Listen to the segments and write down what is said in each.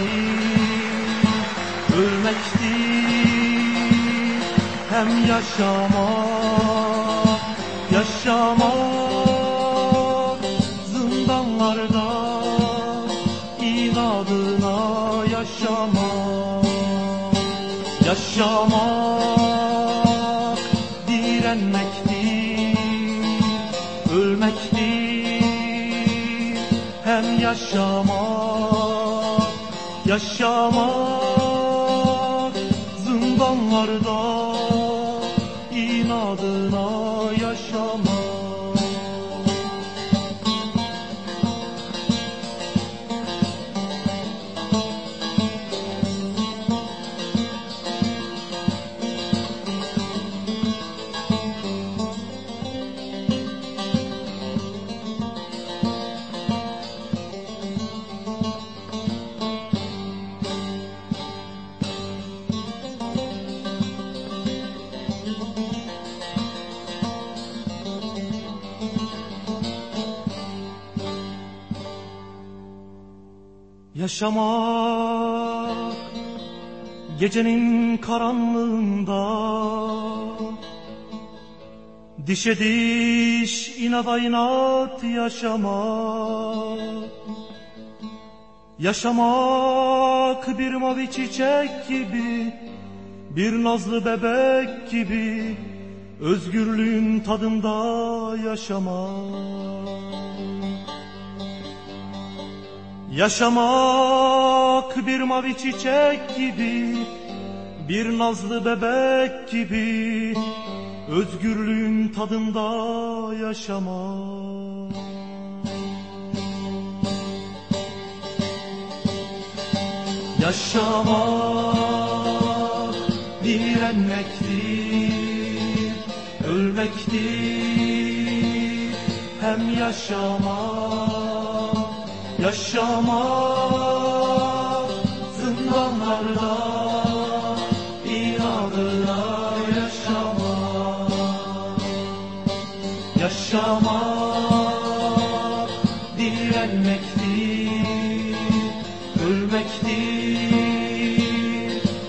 ölmekti, ölmekti Hem yaşamak, yaşamak. Zindanlarda inadına yaşamak. Yaşamak direnmekti, ölmekti Hem yaşamak yaşamak zindanlarda Yaşamak gecenin karanlığında. Dişe diş inada inat yaşamak. Yaşamak bir mavi çiçek gibi Bir nazlı bebek gibi Özgürlüğün tadında yaşamak Yaşamak bir mavi çiçek gibi Bir nazlı bebek gibi Özgürlüğün tadında yaşamak. Yaşamak direnmektir Ölmektir hem yaşamak Yaşamak zindanlarda inadına yaşamak. Yaşamak direnmektir Ölmektir.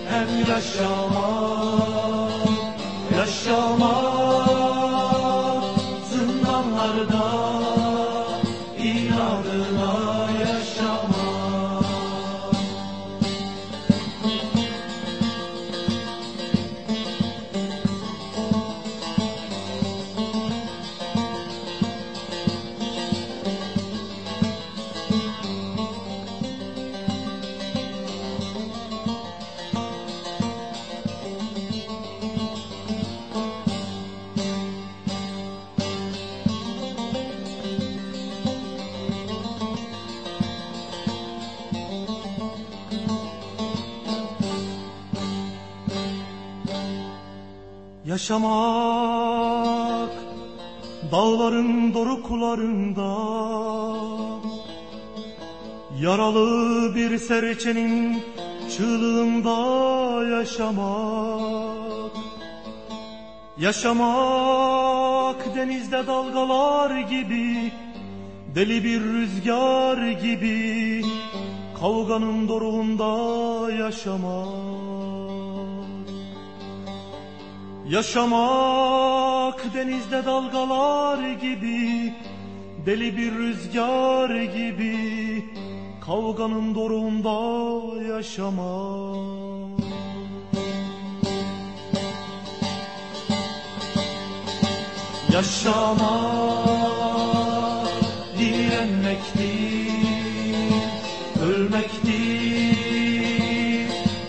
Hem yaşamak Yaşamak Yaşamak dağların doruklarında. Yaralı bir serçenin çığlığında yaşamak. Yaşamak denizde dalgalar gibi Deli bir rüzgar gibi Kavganın doruğunda yaşamak Yaşamak denizde dalgalar gibi Deli bir rüzgar gibi Kavganın doruğunda yaşamak. Yaşamak direnmektir Ölmektir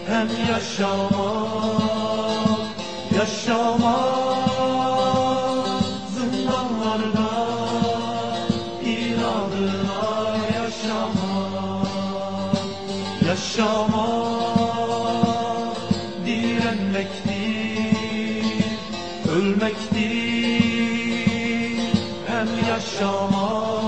hem yaşamak Yaşamak direnmektir Ölmektir. Hem yaşamak